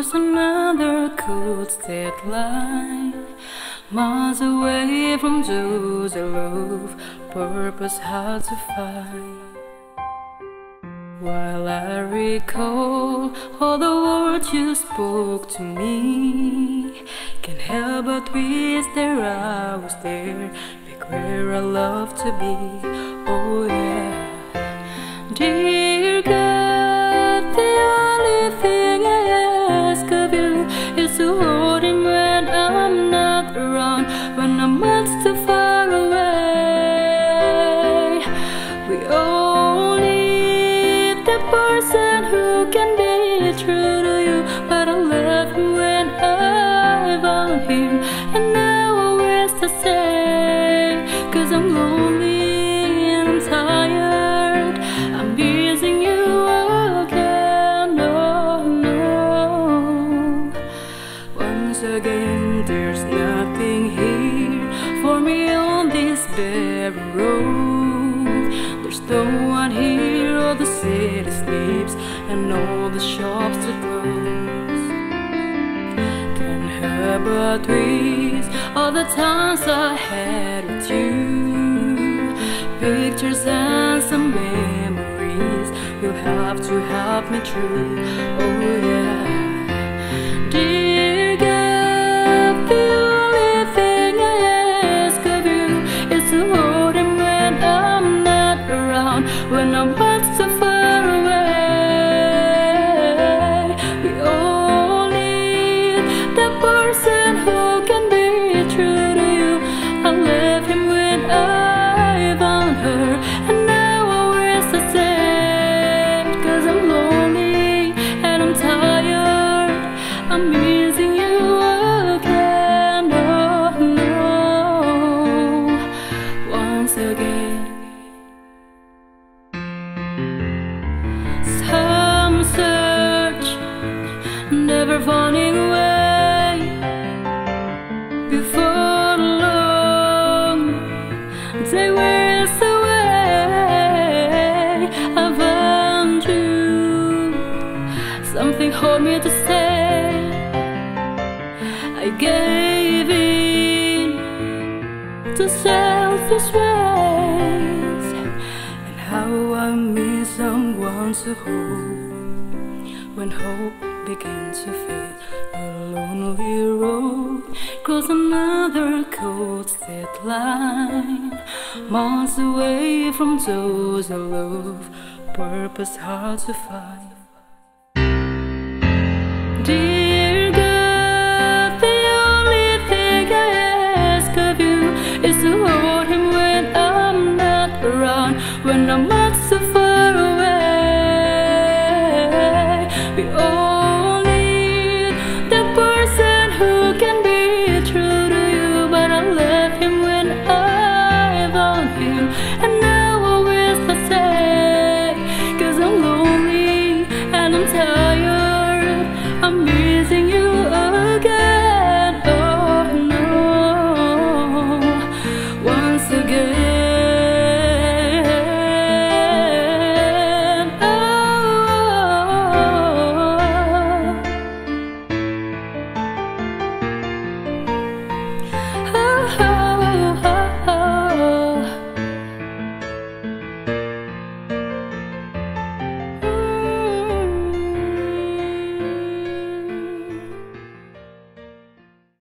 Cross another cold state line Miles away from those love Purpose hard to find. While I recall all the words you spoke to me Can't help but wish that I was there Back where I love to be. Oh yeah. Dear who can be true to you But I left him when I found him And now I wish to say Cause I'm lonely and I'm tired. I'm missing you again, no, no. Once again there's nothing here For me on this bare road. There's no And all the shops that close. Help but wish all the times I had with you Pictures and some memories You'll have to help me through Oh yeah hold me to stay I gave in to selfish ways. And how I miss someone to hold When hope begins to fade. A lonely road Cross another cold state line Miles away from those I love Purpose hard to find Dear You